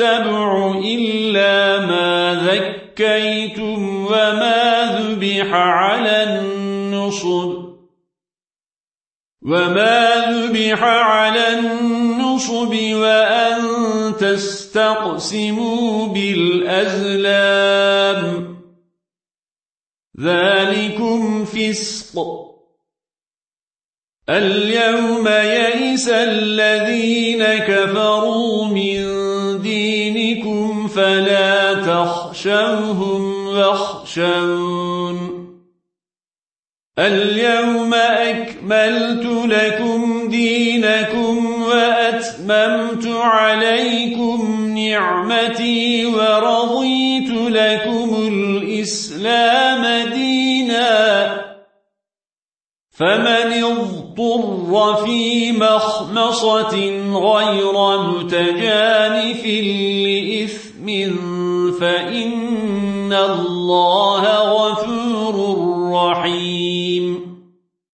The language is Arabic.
السبع إلا ما ذكيتم وما ذبح على النصب. وما ذبح على النصب وأن تستقسموا بالأزلام. ذلكم فسق. اليوم يئس الذين كفروا دينكم فلا تخشوهم واخشون. اليوم أكملت لكم دينكم وأتممت عليكم نعمتي ورضيت لكم الإسلام دينا. فمن اضطر في مخمصة غير متجانف لإثم فإن الله غفور